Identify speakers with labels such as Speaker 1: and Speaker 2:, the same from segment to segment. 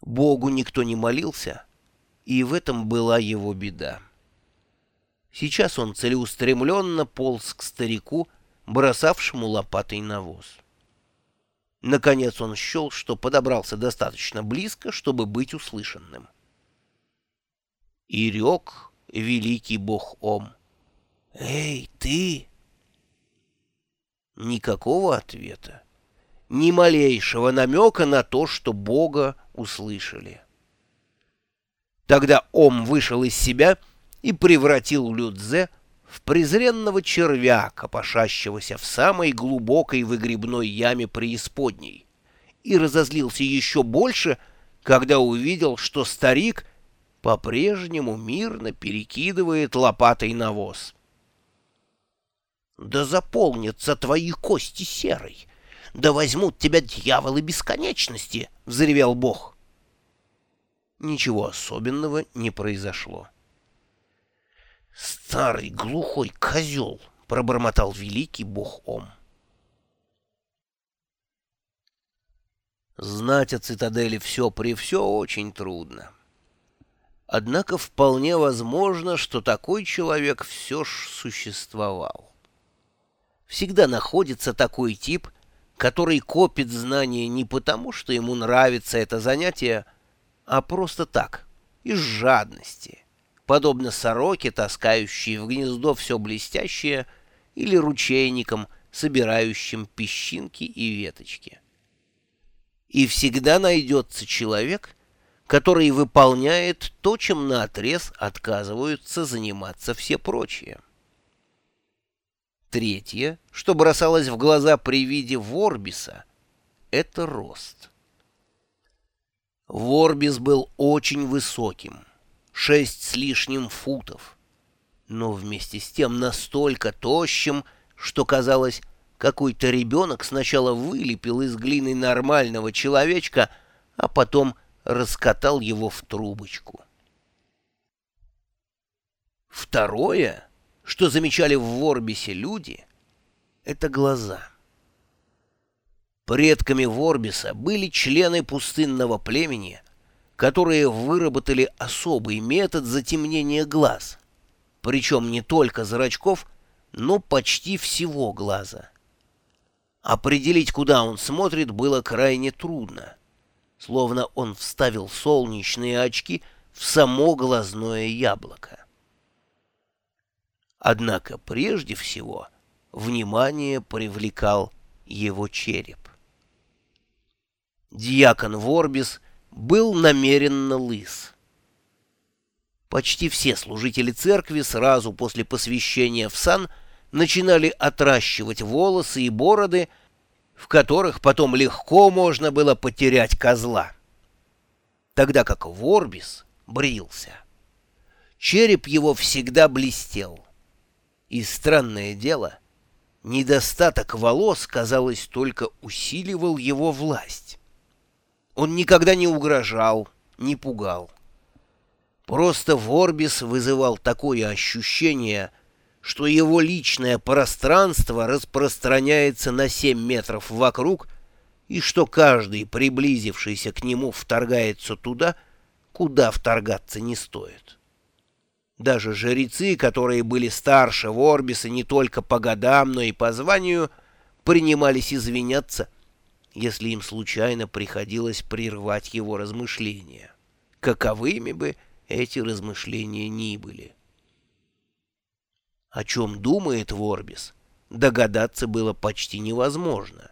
Speaker 1: Богу никто не молился, и в этом была его беда. Сейчас он целеустремленно полз к старику, бросавшему лопатой навоз. Наконец он счел, что подобрался достаточно близко, чтобы быть услышанным. И рек великий бог Ом. «Эй, ты!» Никакого ответа, ни малейшего намека на то, что Бога услышали. Тогда Ом вышел из себя и превратил Людзе в презренного червя, копошащегося в самой глубокой выгребной яме преисподней, и разозлился еще больше, когда увидел, что старик по-прежнему мирно перекидывает лопатой навоз. «Да заполнятся твои кости серой! Да возьмут тебя дьяволы бесконечности!» — взревел Бог. Ничего особенного не произошло. «Старый глухой козел!» — пробормотал великий бог Ом. Знать о цитадели все при все очень трудно. Однако вполне возможно, что такой человек все ж существовал. Всегда находится такой тип, который копит знания не потому, что ему нравится это занятие, а просто так, из жадности, подобно сороке, таскающей в гнездо все блестящее, или ручейникам, собирающим песчинки и веточки. И всегда найдется человек — который выполняет то, чем наотрез отказываются заниматься все прочие. Третье, что бросалось в глаза при виде Ворбиса, — это рост. Ворбис был очень высоким, шесть с лишним футов, но вместе с тем настолько тощим, что казалось, какой-то ребенок сначала вылепил из глины нормального человечка, а потом — раскатал его в трубочку. Второе, что замечали в Ворбисе люди, — это глаза. Предками Ворбиса были члены пустынного племени, которые выработали особый метод затемнения глаз, причем не только зрачков, но почти всего глаза. Определить, куда он смотрит, было крайне трудно словно он вставил солнечные очки в само глазное яблоко. Однако прежде всего внимание привлекал его череп. Дьякон Ворбис был намеренно лыс. Почти все служители церкви сразу после посвящения в сан начинали отращивать волосы и бороды, в которых потом легко можно было потерять козла. Тогда как Ворбис брился. Череп его всегда блестел. И странное дело, недостаток волос, казалось, только усиливал его власть. Он никогда не угрожал, не пугал. Просто Ворбис вызывал такое ощущение, что его личное пространство распространяется на 7 метров вокруг и что каждый, приблизившийся к нему, вторгается туда, куда вторгаться не стоит. Даже жрецы, которые были старше Ворбиса не только по годам, но и по званию, принимались извиняться, если им случайно приходилось прервать его размышления, каковыми бы эти размышления ни были. О чем думает Ворбис, догадаться было почти невозможно.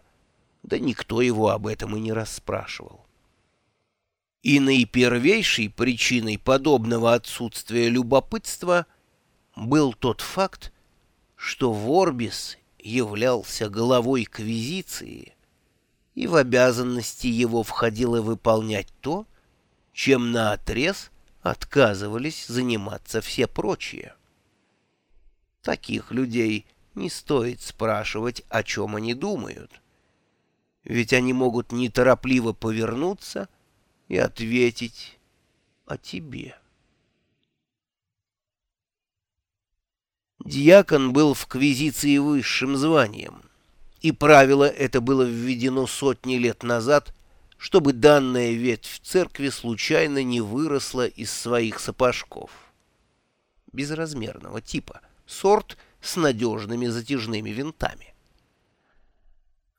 Speaker 1: Да никто его об этом и не расспрашивал. И наипервейшей причиной подобного отсутствия любопытства был тот факт, что Ворбис являлся главой Квизиции, и в обязанности его входило выполнять то, чем наотрез отказывались заниматься все прочие. Таких людей не стоит спрашивать, о чем они думают. Ведь они могут неторопливо повернуться и ответить о тебе. Дьякон был в квизиции высшим званием, и правило это было введено сотни лет назад чтобы данная ветвь церкви случайно не выросла из своих сапожков. Безразмерного типа, сорт с надежными затяжными винтами.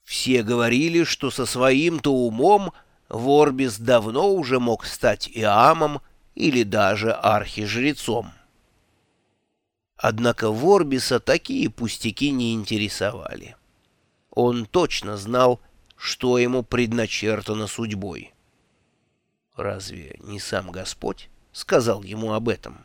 Speaker 1: Все говорили, что со своим-то умом Ворбис давно уже мог стать Иамом или даже архижрецом. Однако Ворбиса такие пустяки не интересовали. Он точно знал, что ему предначертано судьбой. Разве не сам Господь сказал ему об этом?